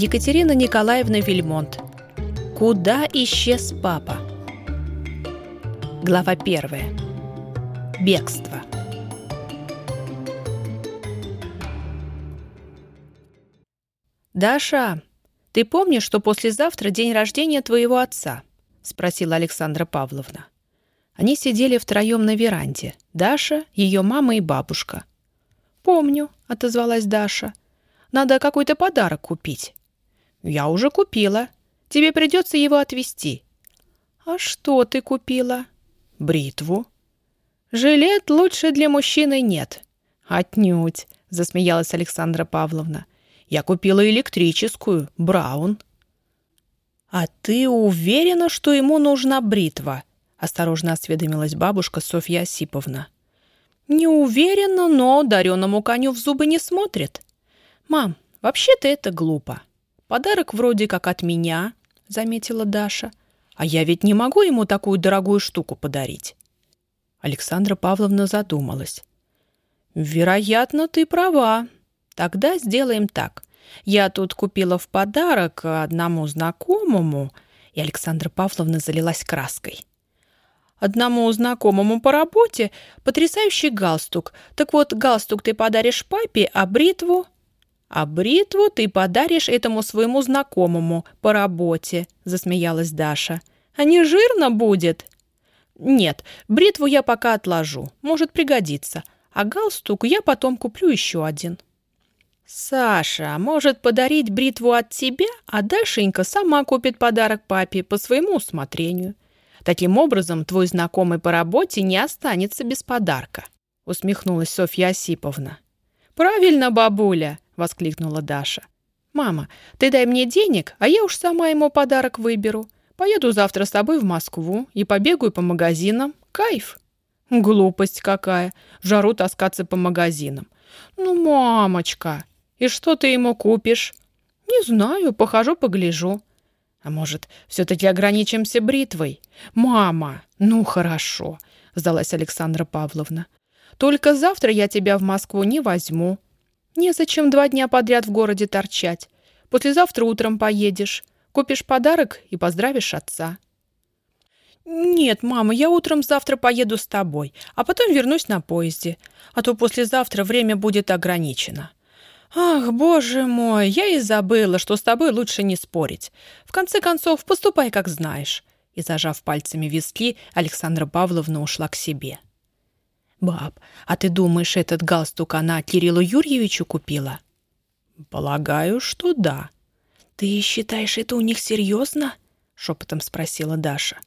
Екатерина Николаевна Вильмонт. Куда исчез папа? Глава первая. Бегство. «Даша, ты помнишь, что послезавтра день рождения твоего отца?» — спросила Александра Павловна. Они сидели втроем на веранде. Даша, ее мама и бабушка. «Помню», — отозвалась Даша. «Надо какой-то подарок купить». «Я уже купила. Тебе придется его отвезти». «А что ты купила?» «Бритву». «Жилет лучше для мужчины нет». «Отнюдь», — засмеялась Александра Павловна. «Я купила электрическую, Браун». «А ты уверена, что ему нужна бритва?» осторожно осведомилась бабушка Софья Осиповна. «Не уверена, но дареному коню в зубы не смотрит. Мам, вообще-то это глупо. Подарок вроде как от меня», — заметила Даша. «А я ведь не могу ему такую дорогую штуку подарить». Александра Павловна задумалась. «Вероятно, ты права. Тогда сделаем так. Я тут купила в подарок одному знакомому...» И Александра Павловна залилась краской. Одному знакомому по работе потрясающий галстук. Так вот, галстук ты подаришь папе, а бритву... А бритву ты подаришь этому своему знакомому по работе, засмеялась Даша. А не жирно будет? Нет, бритву я пока отложу. Может пригодится. А галстук я потом куплю еще один. Саша может подарить бритву от тебя, а Дашенька сама купит подарок папе по своему усмотрению. Таким образом, твой знакомый по работе не останется без подарка», — усмехнулась Софья Осиповна. «Правильно, бабуля!» — воскликнула Даша. «Мама, ты дай мне денег, а я уж сама ему подарок выберу. Поеду завтра с тобой в Москву и побегаю по магазинам. Кайф!» «Глупость какая! В жару таскаться по магазинам. Ну, мамочка, и что ты ему купишь?» «Не знаю, похожу-погляжу. А может, все-таки ограничимся бритвой? Мама, ну хорошо, сдалась Александра Павловна. Только завтра я тебя в Москву не возьму. Незачем два дня подряд в городе торчать. Послезавтра утром поедешь, купишь подарок и поздравишь отца. «Нет, мама, я утром завтра поеду с тобой, а потом вернусь на поезде, а то послезавтра время будет ограничено». «Ах, боже мой, я и забыла, что с тобой лучше не спорить. В конце концов, поступай, как знаешь». И, зажав пальцами виски, Александра Павловна ушла к себе. «Баб, а ты думаешь, этот галстук она Кириллу Юрьевичу купила?» «Полагаю, что да». «Ты считаешь, это у них серьезно?» — шепотом спросила Даша.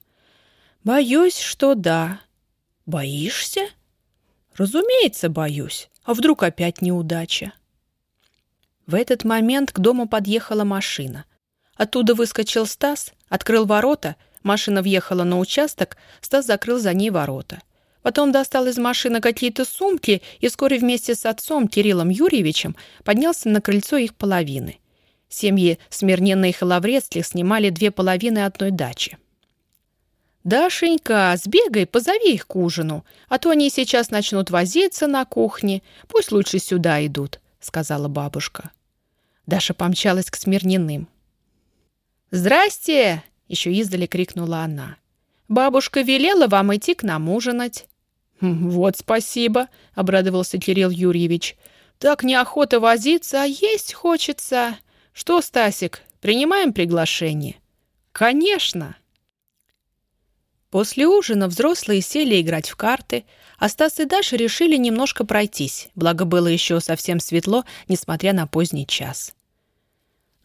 «Боюсь, что да». «Боишься?» «Разумеется, боюсь. А вдруг опять неудача?» В этот момент к дому подъехала машина. Оттуда выскочил Стас, открыл ворота, машина въехала на участок, Стас закрыл за ней ворота. Потом достал из машины какие-то сумки и вскоре вместе с отцом Кириллом Юрьевичем поднялся на крыльцо их половины. Семьи Смирненна и Холоврецких снимали две половины одной дачи. «Дашенька, сбегай, позови их к ужину, а то они сейчас начнут возиться на кухне. Пусть лучше сюда идут», — сказала бабушка. Даша помчалась к Смирниным. «Здрасте!» — еще издали крикнула она. «Бабушка велела вам идти к нам ужинать». «Хм, «Вот спасибо», — обрадовался Кирилл Юрьевич. «Так неохота возиться, а есть хочется. Что, Стасик, принимаем приглашение?» «Конечно!» После ужина взрослые сели играть в карты, а Стас и Даша решили немножко пройтись, благо было еще совсем светло, несмотря на поздний час.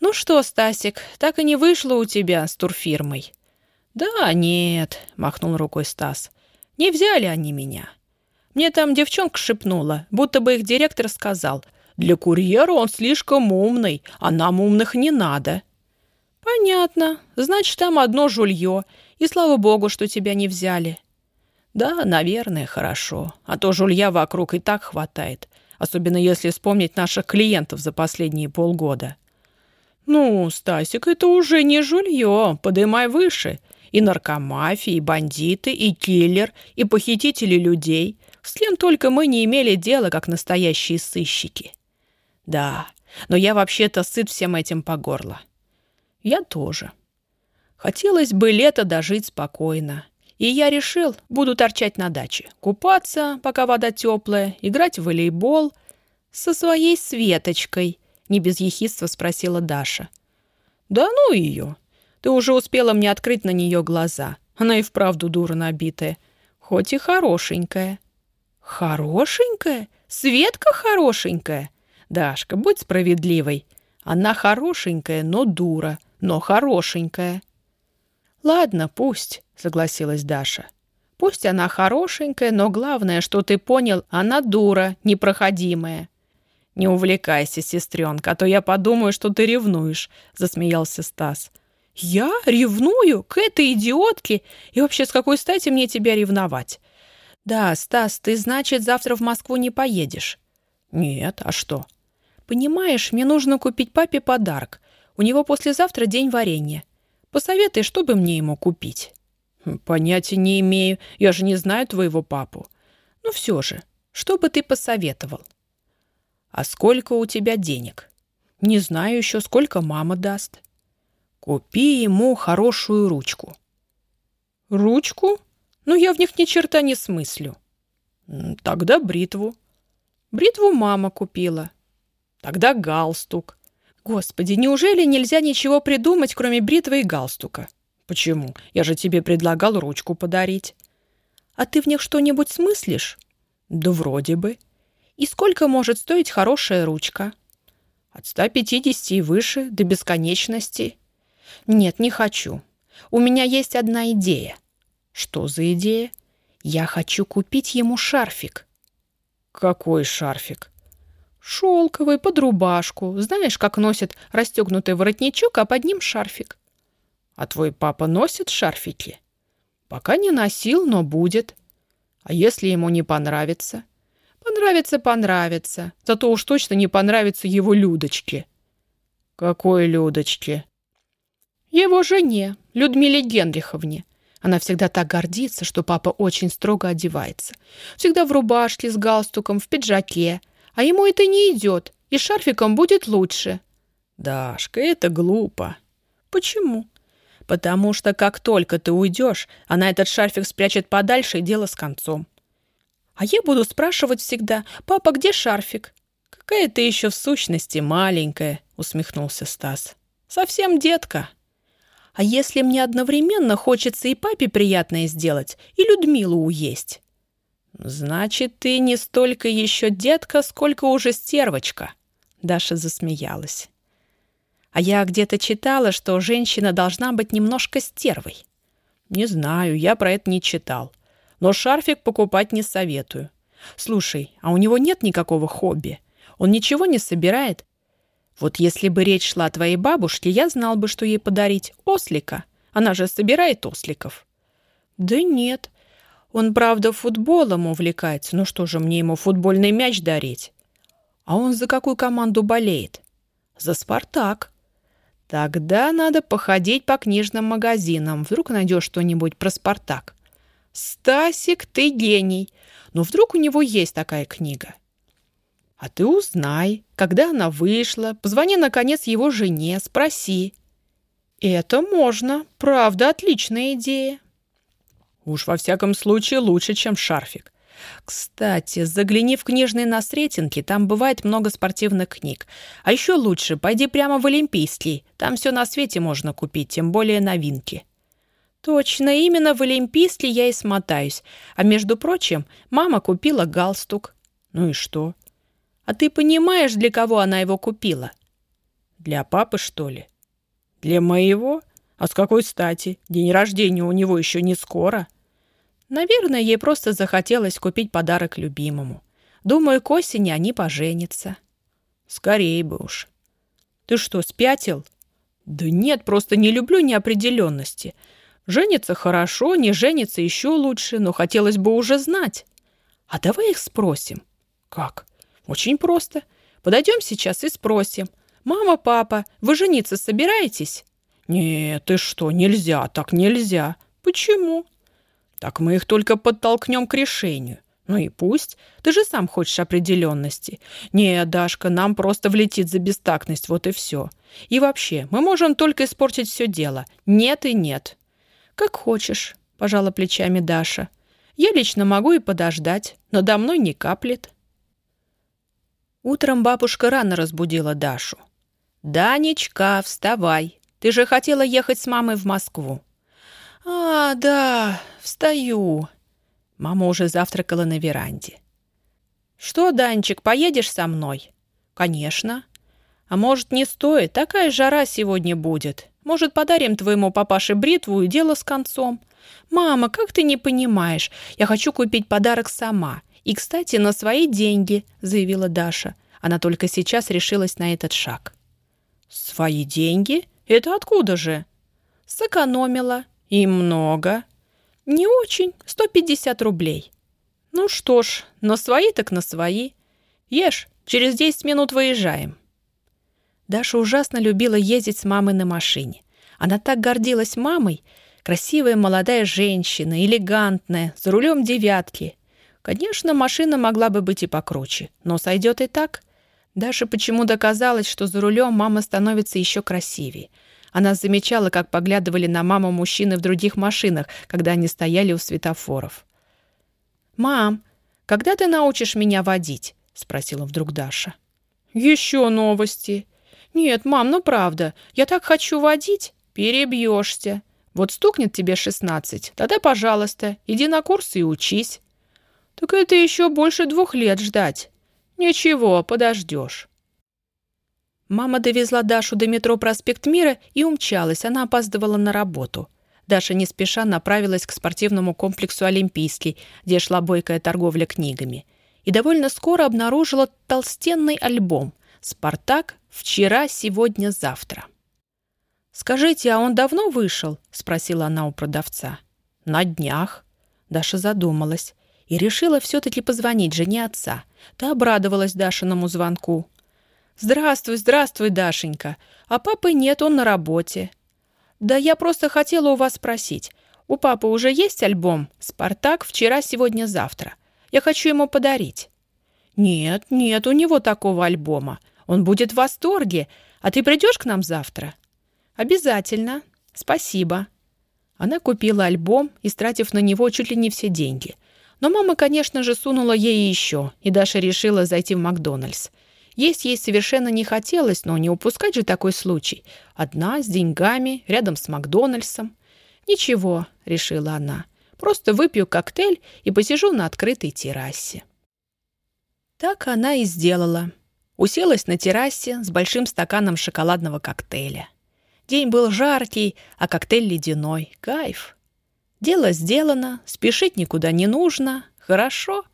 «Ну что, Стасик, так и не вышло у тебя с турфирмой?» «Да нет», — махнул рукой Стас. «Не взяли они меня. Мне там девчонка шепнула, будто бы их директор сказал, «Для курьера он слишком умный, а нам умных не надо». «Понятно. Значит, там одно жулье, и слава богу, что тебя не взяли». «Да, наверное, хорошо. А то жулья вокруг и так хватает, особенно если вспомнить наших клиентов за последние полгода». «Ну, Стасик, это уже не жулье, подымай выше. И наркомафия, и бандиты, и киллер, и похитители людей. С кем только мы не имели дела, как настоящие сыщики». «Да, Но я вообще-то сыт всем этим по горло. Я тоже. Хотелось бы лето дожить спокойно. И я решил, буду торчать на даче, купаться, пока вода теплая, играть в волейбол со своей Светочкой, не без ехидства спросила Даша. Да ну ее. Ты уже успела мне открыть на нее глаза. Она и вправду дура набитая, хоть и хорошенькая. Хорошенькая? Светка хорошенькая? Дашка, будь справедливой. Она хорошенькая, но дура, но хорошенькая. Ладно, пусть, согласилась Даша. Пусть она хорошенькая, но главное, что ты понял, она дура, непроходимая. Не увлекайся, сестренка, а то я подумаю, что ты ревнуешь, засмеялся Стас. Я ревную к этой идиотке? И вообще, с какой стати мне тебя ревновать? Да, Стас, ты, значит, завтра в Москву не поедешь? Нет, а что? Понимаешь, мне нужно купить папе подарок. У него послезавтра день варенья. Посоветуй, что бы мне ему купить. Хм, понятия не имею. Я же не знаю твоего папу. Ну все же, что бы ты посоветовал? А сколько у тебя денег? Не знаю еще, сколько мама даст. Купи ему хорошую ручку. Ручку? Ну, я в них ни черта не смыслю. Тогда бритву. Бритву мама купила. Тогда галстук. Господи, неужели нельзя ничего придумать, кроме бритвы и галстука? Почему? Я же тебе предлагал ручку подарить. А ты в них что-нибудь смыслишь? Да вроде бы. И сколько может стоить хорошая ручка? От 150 и выше, до бесконечности. Нет, не хочу. У меня есть одна идея. Что за идея? Я хочу купить ему шарфик. Какой шарфик? Шелковый, под рубашку. Знаешь, как носит расстегнутый воротничок, а под ним шарфик. А твой папа носит шарфики? Пока не носил, но будет. А если ему не понравится? Понравится, понравится. Зато уж точно не понравится его Людочке. Какой Людочке? Его жене, Людмиле Генриховне. Она всегда так гордится, что папа очень строго одевается. Всегда в рубашке с галстуком, в пиджаке. А ему это не идет, и шарфиком будет лучше. Дашка, это глупо. Почему? Потому что как только ты уйдешь, она этот шарфик спрячет подальше, и дело с концом. А я буду спрашивать всегда, папа, где шарфик? Какая ты еще в сущности маленькая, усмехнулся Стас. Совсем детка. А если мне одновременно хочется и папе приятное сделать, и Людмилу уесть? «Значит, ты не столько еще детка, сколько уже стервочка», — Даша засмеялась. «А я где-то читала, что женщина должна быть немножко стервой». «Не знаю, я про это не читал. Но шарфик покупать не советую. Слушай, а у него нет никакого хобби? Он ничего не собирает? Вот если бы речь шла о твоей бабушке, я знал бы, что ей подарить ослика. Она же собирает осликов». «Да нет», он, правда, футболом увлекается. Ну что же, мне ему футбольный мяч дарить? А он за какую команду болеет? За «Спартак». Тогда надо походить по книжным магазинам. Вдруг найдешь что-нибудь про «Спартак». Стасик, ты гений. Но вдруг у него есть такая книга. А ты узнай, когда она вышла, позвони, наконец, его жене, спроси. Это можно. Правда, отличная идея. Уж во всяком случае лучше, чем шарфик. Кстати, загляни в книжные на Сретенке, там бывает много спортивных книг. А еще лучше, пойди прямо в Олимпийский, там все на свете можно купить, тем более новинки. Точно, именно в Олимпийский я и смотаюсь. А между прочим, мама купила галстук. Ну и что? А ты понимаешь, для кого она его купила? Для папы, что ли? Для моего? А с какой стати? День рождения у него еще не скоро. — Наверное, ей просто захотелось купить подарок любимому. Думаю, к осени они поженятся. Скорее бы уж. Ты что, спятил? Да нет, просто не люблю неопределенности. Женится хорошо, не женится еще лучше, но хотелось бы уже знать. А давай их спросим. Как? Очень просто. Подойдем сейчас и спросим. «Мама, папа, вы жениться собираетесь?» «Нет, ты что, нельзя, так нельзя». «Почему?» Так мы их только подтолкнем к решению. Ну и пусть. Ты же сам хочешь определенности. Не, Дашка, нам просто влетит за бестактность, вот и все. И вообще, мы можем только испортить все дело. Нет и нет. Как хочешь, пожала плечами Даша. Я лично могу и подождать, но до мной не каплет. Утром бабушка рано разбудила Дашу. «Данечка, вставай. Ты же хотела ехать с мамой в Москву». «А, да, встаю», Мама уже завтракала на веранде. «Что, Данчик, поедешь со мной?» «Конечно». «А может, не стоит? Такая жара сегодня будет. Может, подарим твоему папаше бритву и дело с концом?» «Мама, как ты не понимаешь? Я хочу купить подарок сама. И, кстати, на свои деньги», — заявила Даша. Она только сейчас решилась на этот шаг. «Свои деньги? Это откуда же?» «Сэкономила. И много. «Не очень. 150 рублей». «Ну что ж, на свои так на свои. Ешь, через 10 минут выезжаем». Даша ужасно любила ездить с мамой на машине. Она так гордилась мамой. Красивая молодая женщина, элегантная, за рулем девятки. Конечно, машина могла бы быть и покруче, но сойдет и так. Даша почему-то казалось, что за рулем мама становится еще красивее — она замечала, как поглядывали на маму мужчины в других машинах, когда они стояли у светофоров. «Мам, когда ты научишь меня водить?» — спросила вдруг Даша. «Еще новости. Нет, мам, ну правда, я так хочу водить. Перебьешься. Вот стукнет тебе шестнадцать, тогда, пожалуйста, иди на курсы и учись». «Так это еще больше двух лет ждать». «Ничего, подождешь». Мама довезла Дашу до метро «Проспект Мира» и умчалась, она опаздывала на работу. Даша не спеша направилась к спортивному комплексу «Олимпийский», где шла бойкая торговля книгами. И довольно скоро обнаружила толстенный альбом «Спартак. Вчера, сегодня, завтра». «Скажите, а он давно вышел?» — спросила она у продавца. «На днях». Даша задумалась и решила все-таки позвонить жене отца. Та обрадовалась Дашиному звонку. «Здравствуй, здравствуй, Дашенька. А папы нет, он на работе». «Да я просто хотела у вас спросить. У папы уже есть альбом «Спартак. Вчера, сегодня, завтра». Я хочу ему подарить». «Нет, нет, у него такого альбома. Он будет в восторге. А ты придешь к нам завтра?» «Обязательно. Спасибо». Она купила альбом, истратив на него чуть ли не все деньги. Но мама, конечно же, сунула ей еще, и Даша решила зайти в Макдональдс. Есть ей совершенно не хотелось, но не упускать же такой случай. Одна, с деньгами, рядом с Макдональдсом. «Ничего», — решила она, — «просто выпью коктейль и посижу на открытой террасе». Так она и сделала. Уселась на террасе с большим стаканом шоколадного коктейля. День был жаркий, а коктейль ледяной. Кайф. Дело сделано, спешить никуда не нужно. Хорошо.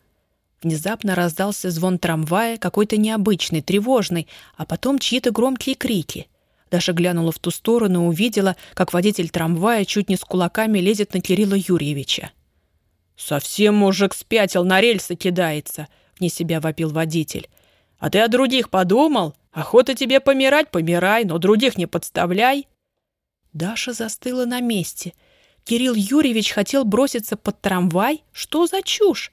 Внезапно раздался звон трамвая, какой-то необычный, тревожный, а потом чьи-то громкие крики. Даша глянула в ту сторону и увидела, как водитель трамвая чуть не с кулаками лезет на Кирилла Юрьевича. «Совсем мужик спятил, на рельсы кидается!» — вне себя вопил водитель. «А ты о других подумал? Охота тебе помирать, помирай, но других не подставляй!» Даша застыла на месте. Кирилл Юрьевич хотел броситься под трамвай? Что за чушь?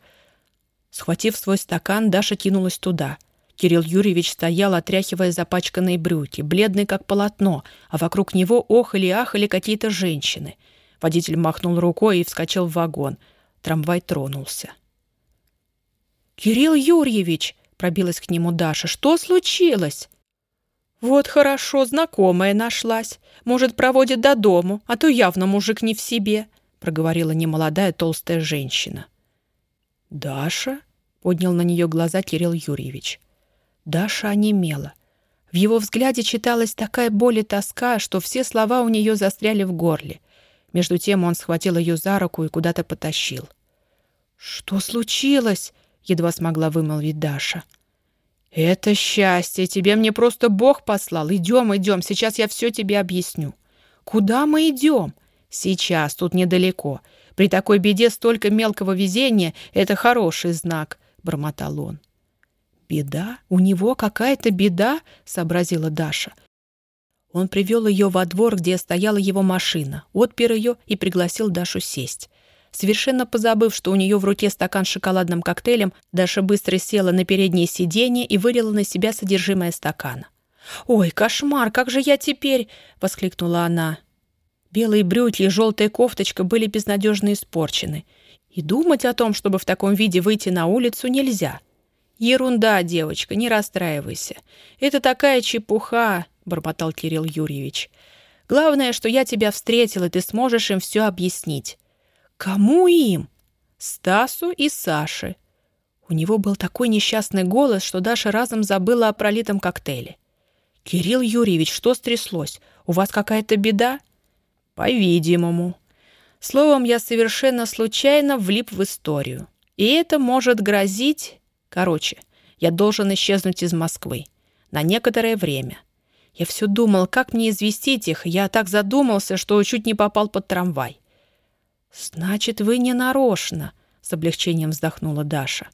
Схватив свой стакан, Даша кинулась туда. Кирилл Юрьевич стоял, отряхивая запачканные брюки, бледный как полотно, а вокруг него охали-ахали какие-то женщины. Водитель махнул рукой и вскочил в вагон. Трамвай тронулся. «Кирилл Юрьевич!» — пробилась к нему Даша. «Что случилось?» «Вот хорошо, знакомая нашлась. Может, проводит до дому, а то явно мужик не в себе», — проговорила немолодая толстая женщина. «Даша?» — поднял на нее глаза Кирилл Юрьевич. Даша онемела. В его взгляде читалась такая боль и тоска, что все слова у нее застряли в горле. Между тем он схватил ее за руку и куда-то потащил. «Что случилось?» — едва смогла вымолвить Даша. «Это счастье! Тебе мне просто Бог послал! Идем, идем! Сейчас я все тебе объясню!» «Куда мы идем?» «Сейчас, тут недалеко. При такой беде столько мелкого везения — это хороший знак», — бормотал он. «Беда? У него какая-то беда?» — сообразила Даша. Он привел ее во двор, где стояла его машина, отпер ее и пригласил Дашу сесть. Совершенно позабыв, что у нее в руке стакан с шоколадным коктейлем, Даша быстро села на переднее сиденье и вылила на себя содержимое стакана. «Ой, кошмар, как же я теперь!» — воскликнула она. Белые брюки и желтая кофточка были безнадежно испорчены. И думать о том, чтобы в таком виде выйти на улицу, нельзя. «Ерунда, девочка, не расстраивайся. Это такая чепуха», — бормотал Кирилл Юрьевич. «Главное, что я тебя встретил, и ты сможешь им все объяснить». «Кому им?» «Стасу и Саше». У него был такой несчастный голос, что Даша разом забыла о пролитом коктейле. «Кирилл Юрьевич, что стряслось? У вас какая-то беда?» «По-видимому». Словом, я совершенно случайно влип в историю. И это может грозить... Короче, я должен исчезнуть из Москвы. На некоторое время. Я все думал, как мне известить их. Я так задумался, что чуть не попал под трамвай. «Значит, вы не нарочно», — с облегчением вздохнула Даша.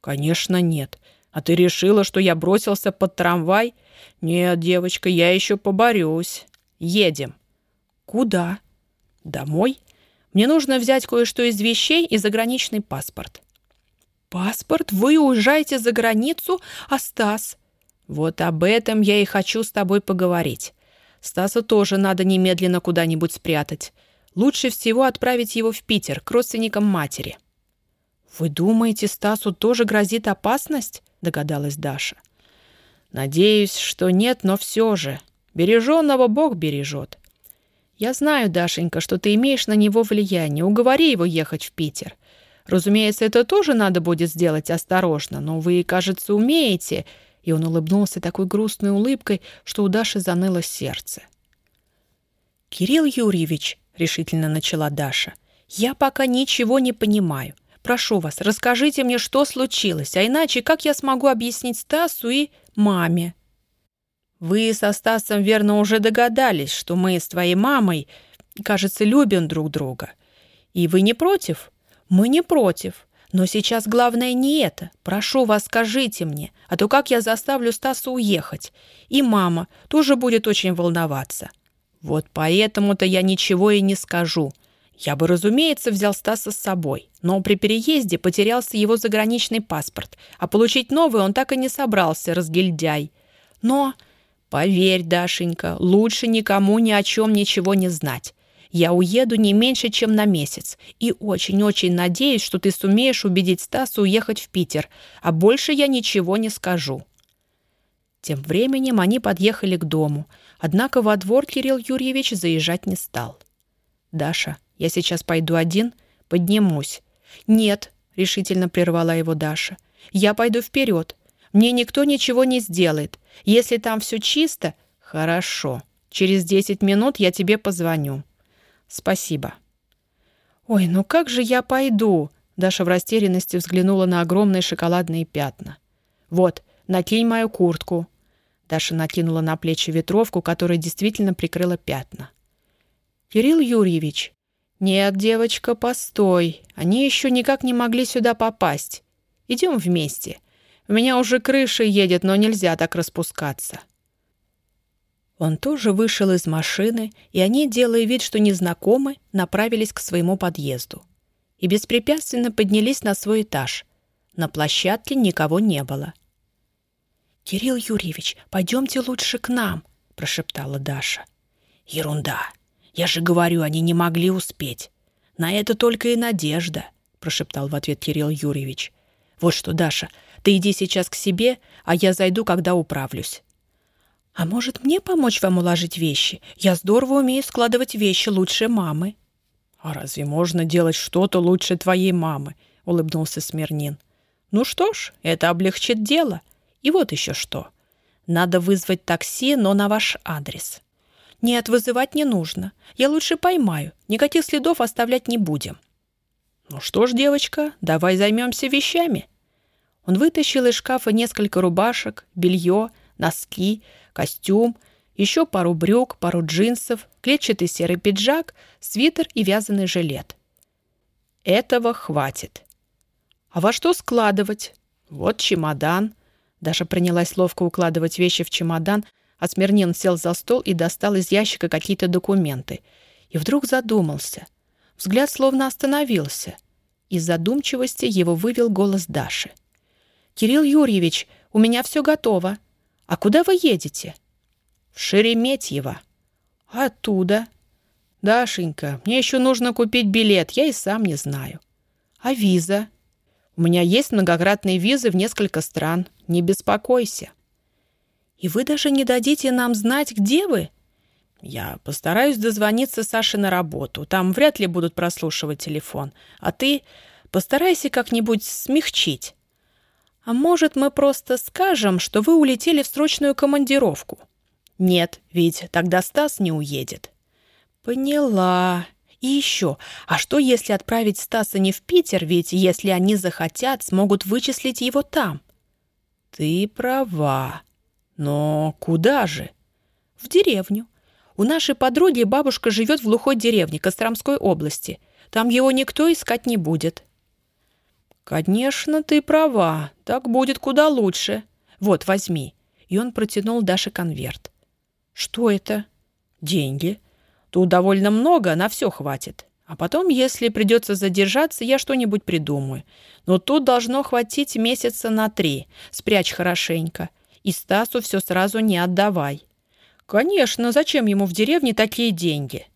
«Конечно, нет. А ты решила, что я бросился под трамвай? Нет, девочка, я еще поборюсь. Едем». «Куда?» «Домой. Мне нужно взять кое-что из вещей и заграничный паспорт». «Паспорт? Вы уезжаете за границу? А Стас?» «Вот об этом я и хочу с тобой поговорить. Стаса тоже надо немедленно куда-нибудь спрятать. Лучше всего отправить его в Питер, к родственникам матери». «Вы думаете, Стасу тоже грозит опасность?» — догадалась Даша. «Надеюсь, что нет, но все же. Береженного Бог бережет. Я знаю, Дашенька, что ты имеешь на него влияние. Уговори его ехать в Питер. Разумеется, это тоже надо будет сделать осторожно, но вы, кажется, умеете». И он улыбнулся такой грустной улыбкой, что у Даши заныло сердце. «Кирилл Юрьевич», — решительно начала Даша, — «я пока ничего не понимаю. Прошу вас, расскажите мне, что случилось, а иначе как я смогу объяснить Стасу и маме?» «Вы со Стасом, верно, уже догадались, что мы с твоей мамой, кажется, любим друг друга. И вы не против?» «Мы не против. Но сейчас главное не это. Прошу вас, скажите мне, а то как я заставлю Стаса уехать? И мама тоже будет очень волноваться». «Вот поэтому-то я ничего и не скажу. Я бы, разумеется, взял Стаса с собой, но при переезде потерялся его заграничный паспорт, а получить новый он так и не собрался, разгильдяй. Но, поверь, Дашенька, лучше никому ни о чем ничего не знать. Я уеду не меньше, чем на месяц, и очень-очень надеюсь, что ты сумеешь убедить Стаса уехать в Питер, а больше я ничего не скажу». Тем временем они подъехали к дому, однако во двор Кирилл Юрьевич заезжать не стал. «Даша, я сейчас пойду один, поднимусь». «Нет», — решительно прервала его Даша, — «я пойду вперед. Мне никто ничего не сделает. Если там все чисто...» «Хорошо. Через десять минут я тебе позвоню». «Спасибо». «Ой, ну как же я пойду?» Даша в растерянности взглянула на огромные шоколадные пятна. «Вот, накинь мою куртку». Даша накинула на плечи ветровку, которая действительно прикрыла пятна. «Кирилл Юрьевич». «Нет, девочка, постой. Они еще никак не могли сюда попасть. Идем вместе. У меня уже крыша едет, но нельзя так распускаться». Он тоже вышел из машины, и они, делая вид, что незнакомы, направились к своему подъезду. И беспрепятственно поднялись на свой этаж. На площадке никого не было. «Кирилл Юрьевич, пойдемте лучше к нам», — прошептала Даша. «Ерунда. Я же говорю, они не могли успеть. На это только и надежда», — прошептал в ответ Кирилл Юрьевич. «Вот что, Даша, ты иди сейчас к себе, а я зайду, когда управлюсь». «А может, мне помочь вам уложить вещи? Я здорово умею складывать вещи лучше мамы». «А разве можно делать что-то лучше твоей мамы?» — улыбнулся Смирнин. «Ну что ж, это облегчит дело. И вот еще что. Надо вызвать такси, но на ваш адрес». «Нет, вызывать не нужно. Я лучше поймаю. Никаких следов оставлять не будем». «Ну что ж, девочка, давай займемся вещами». Он вытащил из шкафа несколько рубашек, белье, носки, костюм, еще пару брюк, пару джинсов, клетчатый серый пиджак, свитер и вязаный жилет. Этого хватит. А во что складывать? Вот чемодан. Даша принялась ловко укладывать вещи в чемодан, а Смирнин сел за стол и достал из ящика какие-то документы. И вдруг задумался. Взгляд словно остановился. Из задумчивости его вывел голос Даши. «Кирилл Юрьевич, у меня все готово. А куда вы едете?» «В Шереметьево». «Оттуда?» «Дашенька, мне еще нужно купить билет, я и сам не знаю». «А виза?» «У меня есть многократные визы в несколько стран. Не беспокойся». «И вы даже не дадите нам знать, где вы?» «Я постараюсь дозвониться Саше на работу. Там вряд ли будут прослушивать телефон. А ты постарайся как-нибудь смягчить. А может, мы просто скажем, что вы улетели в срочную командировку?» «Нет, ведь тогда Стас не уедет». «Поняла. И еще, а что, если отправить Стаса не в Питер, ведь если они захотят, смогут вычислить его там?» «Ты права. Но куда же?» «В деревню. У нашей подруги бабушка живет в глухой деревне Костромской области. Там его никто искать не будет». «Конечно, ты права. Так будет куда лучше. Вот, возьми». И он протянул Даше конверт. «Что это?» «Деньги. Тут довольно много, на все хватит. А потом, если придется задержаться, я что-нибудь придумаю. Но тут должно хватить месяца на три. Спрячь хорошенько. И Стасу все сразу не отдавай. Конечно, зачем ему в деревне такие деньги?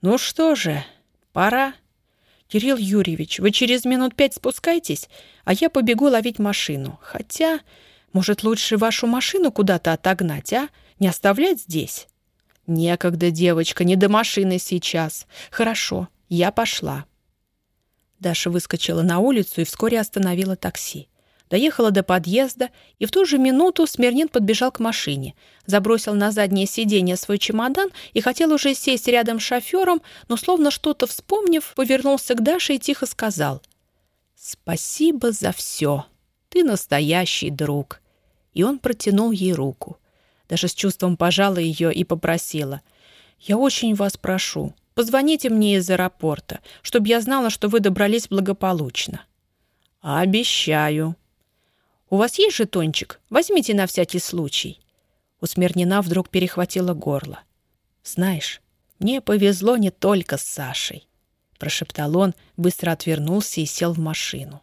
Ну что же, пора. Кирилл Юрьевич, вы через минут пять спускайтесь, а я побегу ловить машину. Хотя, может, лучше вашу машину куда-то отогнать, а? Не оставлять здесь? Некогда, девочка, не до машины сейчас. Хорошо, я пошла. Даша выскочила на улицу и вскоре остановила такси. Доехала до подъезда, и в ту же минуту Смирнин подбежал к машине, забросил на заднее сиденье свой чемодан и хотел уже сесть рядом с шофером, но, словно что-то вспомнив, повернулся к Даше и тихо сказал «Спасибо за все. Ты настоящий друг». И он протянул ей руку даже с чувством пожала ее и попросила. «Я очень вас прошу, позвоните мне из аэропорта, чтобы я знала, что вы добрались благополучно». «Обещаю». «У вас есть жетончик? Возьмите на всякий случай». У Смирнина вдруг перехватило горло. «Знаешь, мне повезло не только с Сашей», — прошептал он, быстро отвернулся и сел в машину.